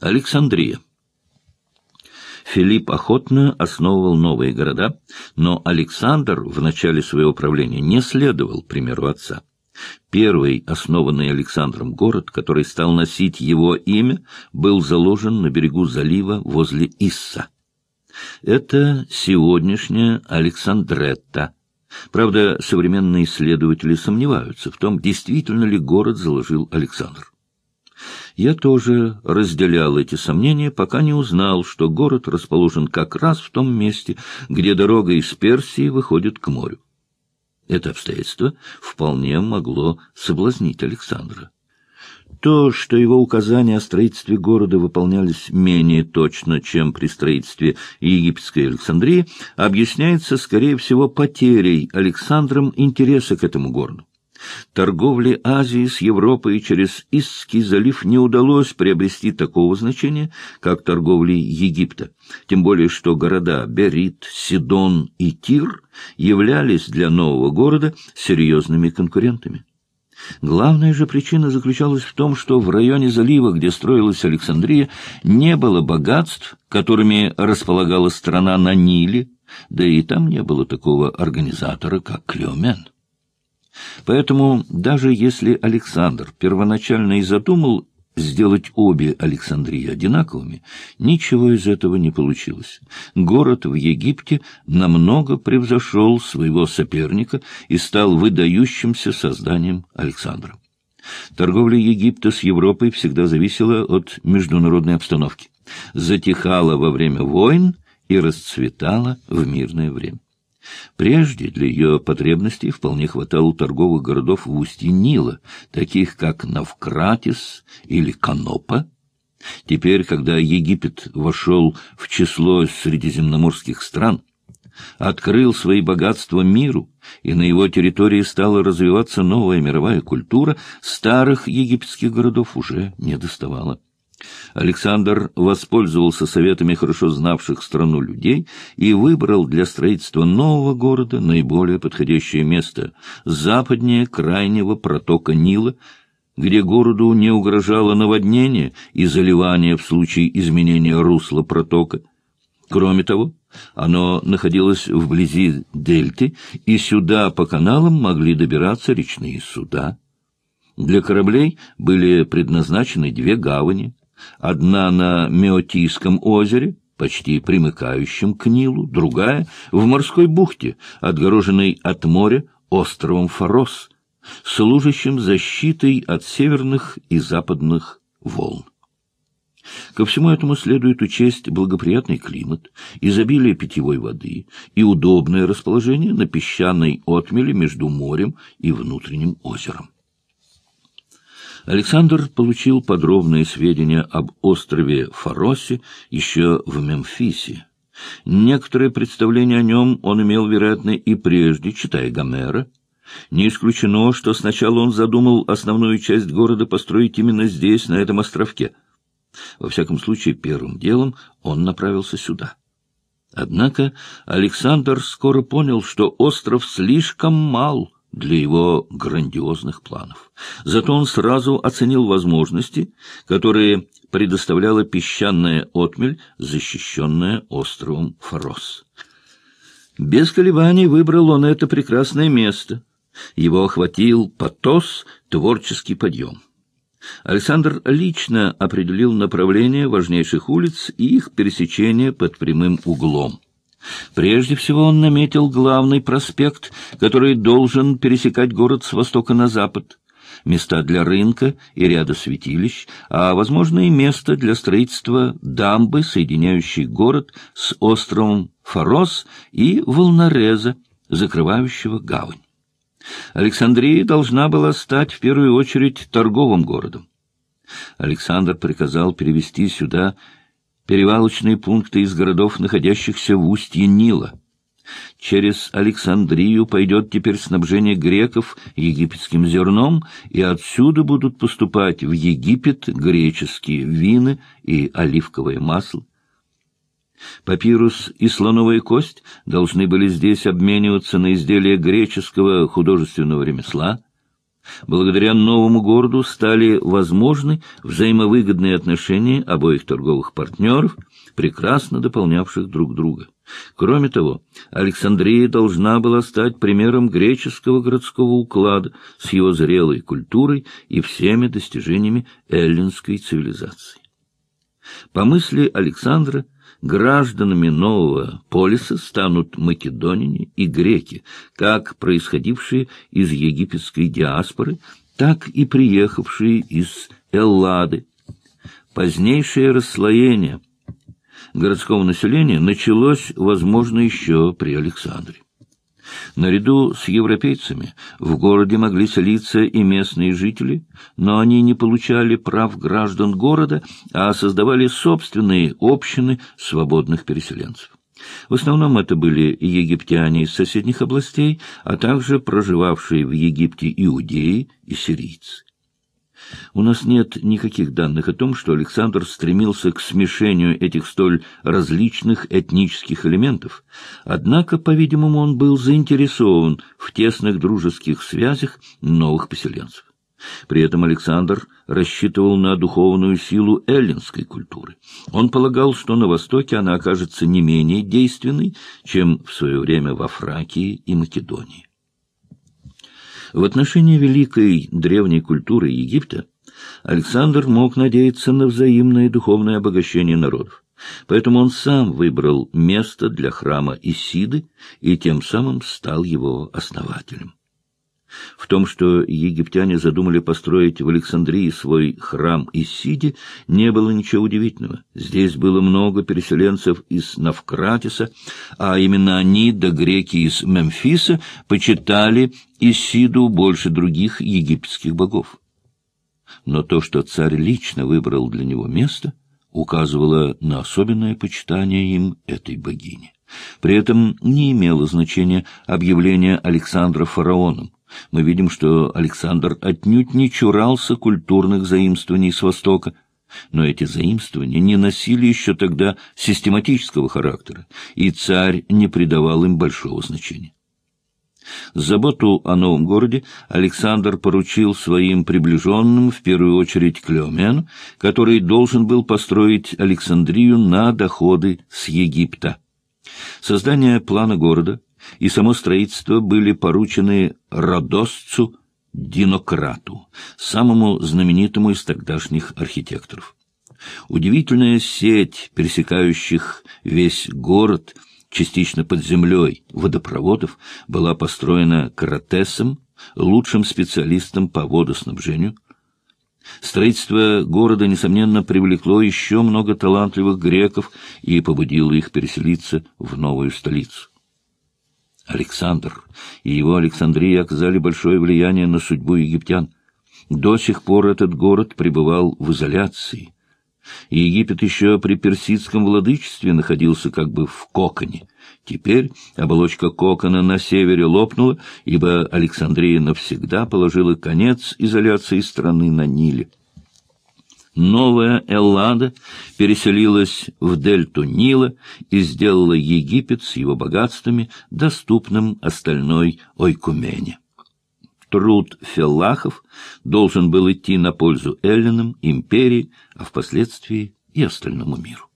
Александрия. Филипп охотно основывал новые города, но Александр в начале своего правления не следовал примеру отца. Первый основанный Александром город, который стал носить его имя, был заложен на берегу залива возле Исса. Это сегодняшняя Александретта. Правда, современные исследователи сомневаются в том, действительно ли город заложил Александр. Я тоже разделял эти сомнения, пока не узнал, что город расположен как раз в том месте, где дорога из Персии выходит к морю. Это обстоятельство вполне могло соблазнить Александра. То, что его указания о строительстве города выполнялись менее точно, чем при строительстве египетской Александрии, объясняется, скорее всего, потерей Александром интереса к этому городу. Торговле Азии с Европой через Исский залив не удалось приобрести такого значения, как торговле Египта, тем более что города Берит, Сидон и Тир являлись для нового города серьезными конкурентами. Главная же причина заключалась в том, что в районе залива, где строилась Александрия, не было богатств, которыми располагала страна на Ниле, да и там не было такого организатора, как Клеомен. Поэтому даже если Александр первоначально и задумал сделать обе Александрии одинаковыми, ничего из этого не получилось. Город в Египте намного превзошел своего соперника и стал выдающимся созданием Александра. Торговля Египта с Европой всегда зависела от международной обстановки, затихала во время войн и расцветала в мирное время. Прежде для ее потребностей вполне хватало торговых городов в устье Нила, таких как Навкратис или Канопа. Теперь, когда Египет вошел в число средиземноморских стран, открыл свои богатства миру, и на его территории стала развиваться новая мировая культура, старых египетских городов уже не доставало. Александр воспользовался советами хорошо знавших страну людей и выбрал для строительства нового города наиболее подходящее место – западнее крайнего протока Нила, где городу не угрожало наводнение и заливание в случае изменения русла протока. Кроме того, оно находилось вблизи дельты, и сюда по каналам могли добираться речные суда. Для кораблей были предназначены две гавани – Одна на Меотийском озере, почти примыкающем к Нилу, другая — в морской бухте, отгороженной от моря островом Фарос, служащим защитой от северных и западных волн. Ко всему этому следует учесть благоприятный климат, изобилие питьевой воды и удобное расположение на песчаной отмеле между морем и внутренним озером. Александр получил подробные сведения об острове Фаросе еще в Мемфисе. Некоторые представления о нем он имел, вероятно, и прежде, читая Гомера. Не исключено, что сначала он задумал основную часть города построить именно здесь, на этом островке. Во всяком случае, первым делом он направился сюда. Однако Александр скоро понял, что остров слишком мал — для его грандиозных планов. Зато он сразу оценил возможности, которые предоставляла песчаная отмель, защищенная островом Фарос. Без колебаний выбрал он это прекрасное место. Его охватил потос, творческий подъем. Александр лично определил направление важнейших улиц и их пересечение под прямым углом. Прежде всего он наметил главный проспект, который должен пересекать город с востока на запад, места для рынка и ряда святилищ, а, возможно, и место для строительства дамбы, соединяющей город с островом Фарос и волнореза, закрывающего гавань. Александрия должна была стать в первую очередь торговым городом. Александр приказал перевести сюда перевалочные пункты из городов, находящихся в устье Нила. Через Александрию пойдет теперь снабжение греков египетским зерном, и отсюда будут поступать в Египет греческие вины и оливковое масло. Папирус и слоновая кость должны были здесь обмениваться на изделия греческого художественного ремесла. Благодаря новому городу стали возможны взаимовыгодные отношения обоих торговых партнеров, прекрасно дополнявших друг друга. Кроме того, Александрия должна была стать примером греческого городского уклада с его зрелой культурой и всеми достижениями эллинской цивилизации. По мысли Александра, гражданами нового полиса станут македонине и греки, как происходившие из египетской диаспоры, так и приехавшие из Эллады. Позднейшее расслоение городского населения началось, возможно, еще при Александре. Наряду с европейцами в городе могли селиться и местные жители, но они не получали прав граждан города, а создавали собственные общины свободных переселенцев. В основном это были египтяне из соседних областей, а также проживавшие в Египте иудеи и сирийцы. У нас нет никаких данных о том, что Александр стремился к смешению этих столь различных этнических элементов, однако, по-видимому, он был заинтересован в тесных дружеских связях новых поселенцев. При этом Александр рассчитывал на духовную силу эллинской культуры. Он полагал, что на Востоке она окажется не менее действенной, чем в свое время во Фракии и Македонии. В отношении великой древней культуры Египта Александр мог надеяться на взаимное духовное обогащение народов. Поэтому он сам выбрал место для храма Исиды и тем самым стал его основателем. В том, что египтяне задумали построить в Александрии свой храм Исиде, не было ничего удивительного. Здесь было много переселенцев из Навкратиса, а именно они, да греки из Мемфиса, почитали Исиду больше других египетских богов. Но то, что царь лично выбрал для него место, указывало на особенное почитание им этой богини. При этом не имело значения объявление Александра фараоном мы видим, что Александр отнюдь не чурался культурных заимствований с Востока, но эти заимствования не носили еще тогда систематического характера, и царь не придавал им большого значения. Заботу о новом городе Александр поручил своим приближенным, в первую очередь Клеомену, который должен был построить Александрию на доходы с Египта. Создание плана города и само строительство были поручены Родосцу Динократу, самому знаменитому из тогдашних архитекторов. Удивительная сеть пересекающих весь город, частично под землей, водопроводов, была построена Кратесом, лучшим специалистом по водоснабжению. Строительство города, несомненно, привлекло еще много талантливых греков и побудило их переселиться в новую столицу. Александр и его Александрия оказали большое влияние на судьбу египтян. До сих пор этот город пребывал в изоляции. Египет еще при персидском владычестве находился как бы в коконе. Теперь оболочка кокона на севере лопнула, ибо Александрия навсегда положила конец изоляции страны на Ниле. Новая Эллада переселилась в дельту Нила и сделала Египет с его богатствами доступным остальной Ойкумене. Труд феллахов должен был идти на пользу эллинам, империи, а впоследствии и остальному миру.